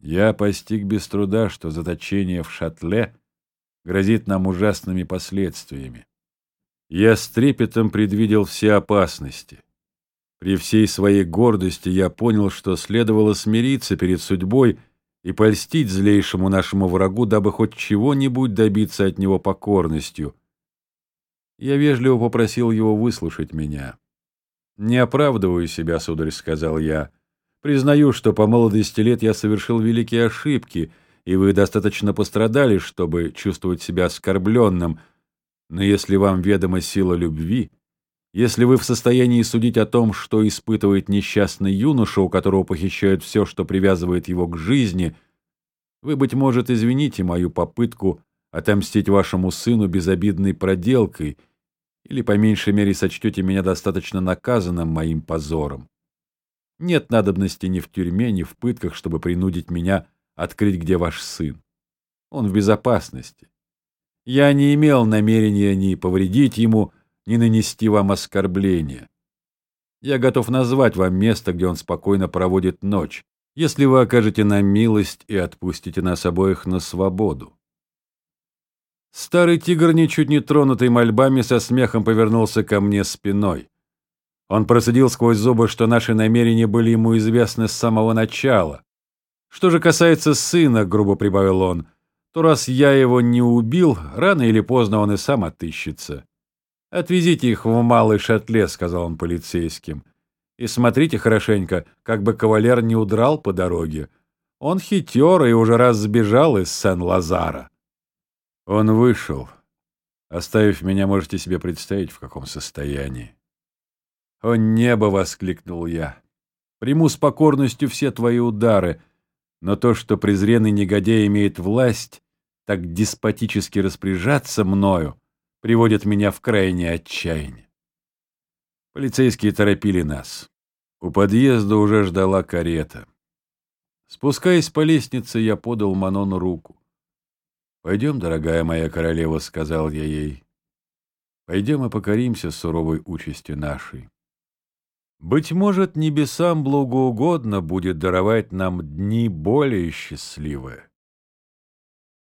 Я постиг без труда, что заточение в шатле грозит нам ужасными последствиями. Я с трепетом предвидел все опасности. При всей своей гордости я понял, что следовало смириться перед судьбой и польстить злейшему нашему врагу, дабы хоть чего-нибудь добиться от него покорностью. Я вежливо попросил его выслушать меня. «Не оправдываю себя, сударь», — сказал я. «Признаю, что по молодости лет я совершил великие ошибки, и вы достаточно пострадали, чтобы чувствовать себя оскорбленным. Но если вам ведома сила любви, если вы в состоянии судить о том, что испытывает несчастный юноша, у которого похищают все, что привязывает его к жизни, вы, быть может, извините мою попытку отомстить вашему сыну безобидной проделкой — или по меньшей мере сочтете меня достаточно наказанным моим позором. Нет надобности ни в тюрьме, ни в пытках, чтобы принудить меня открыть, где ваш сын. Он в безопасности. Я не имел намерения ни повредить ему, ни нанести вам оскорбления. Я готов назвать вам место, где он спокойно проводит ночь, если вы окажете нам милость и отпустите нас обоих на свободу. Старый тигр, ничуть не тронутый мольбами, со смехом повернулся ко мне спиной. Он процедил сквозь зубы, что наши намерения были ему известны с самого начала. Что же касается сына, грубо прибавил он, то раз я его не убил, рано или поздно он и сам отыщется. «Отвезите их в Малый Шатле», — сказал он полицейским. «И смотрите хорошенько, как бы кавалер не удрал по дороге. Он хитер и уже раз сбежал из Сен-Лазара». Он вышел. Оставив меня, можете себе представить, в каком состоянии. «О небо!» — воскликнул я. «Приму с покорностью все твои удары, но то, что презренный негодяй имеет власть так деспотически распоряжаться мною, приводит меня в крайнее отчаяние». Полицейские торопили нас. У подъезда уже ждала карета. Спускаясь по лестнице, я подал Манону руку. «Пойдем, дорогая моя королева», — сказал я ей. «Пойдем и покоримся суровой участи нашей. Быть может, небесам благоугодно будет даровать нам дни более счастливые».